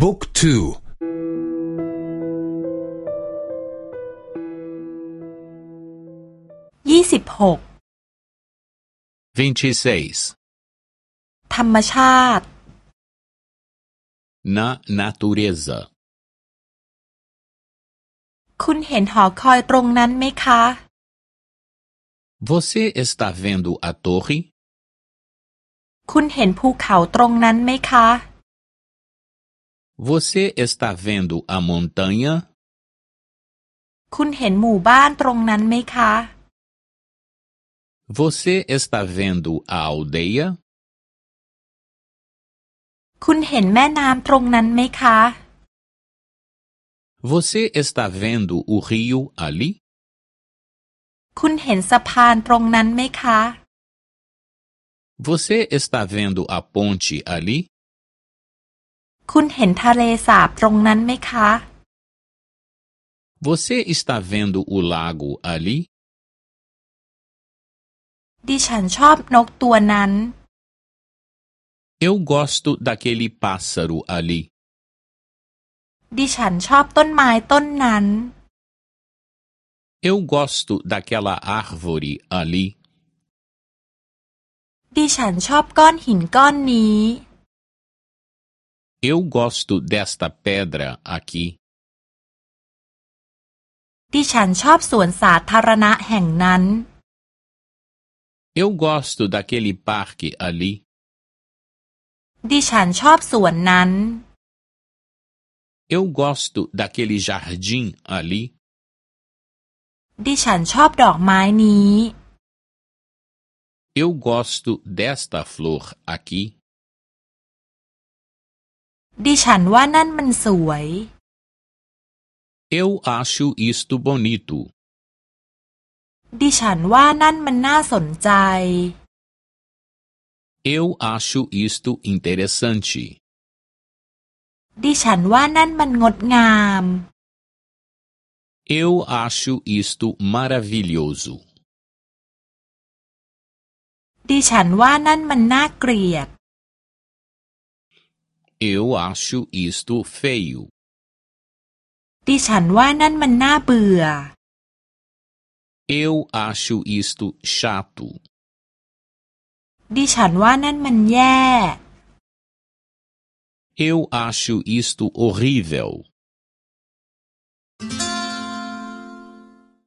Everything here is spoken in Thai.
บุ๊กทูยี่สิบหกธรรมชาติ na natureza คุณเห็นหอคอยตรงนั้นไหมคะ Você está vendo a torre? คุณเห็นภูเขาตรงนั้นไหมคะ Você está vendo a montanha? คุณเห็นหมู่บ้านตรงนั้นไหมคะ Você está vendo a aldeia? คุณเห็นแม่น้ำตรงนั้นไหมคะ Você está vendo o rio ali? คุณเห็นสะพานตรงนั้นไหมคะ Você está vendo a ponte ali? คุณเห็นทะเลสาบตรงนั้นไหมคะ Você está vendo o lago ali? ดิฉันชอบนกตัวนั้น Eu gosto daquele pássaro ali. ดิฉันชอบต้นไม้ต้นนั้น Eu gosto daquela árvore ali. ดิฉันชอบก้อนหินก้อนนี้ Eu gosto desta pedra aqui. ดิฉันชอบสวนสาธารณะแห่งนั้น Eu gosto daquele parque ali. ดิฉันชอบสวนนั้น Eu gosto daquele jardim ali. ดิฉันชอบดอกไม้นี้ Eu gosto desta flor aqui. ดิฉันว่านั่นมันสวย Eu acho isto bonito. ดิฉันว่านั่นมันน่าสนใจ Eu acho isto interessante. ดิฉันว่านั่นมันงดงาม Eu acho isto maravilhoso. ดิฉันว่านั่นมันน่าเกลียด Eu acho isto feio. ดิฉันว่านั่นมันน่าเบื่อ Eu acho isto chato. ดิฉันว่านั่นมันแย่ Eu acho isto horrível.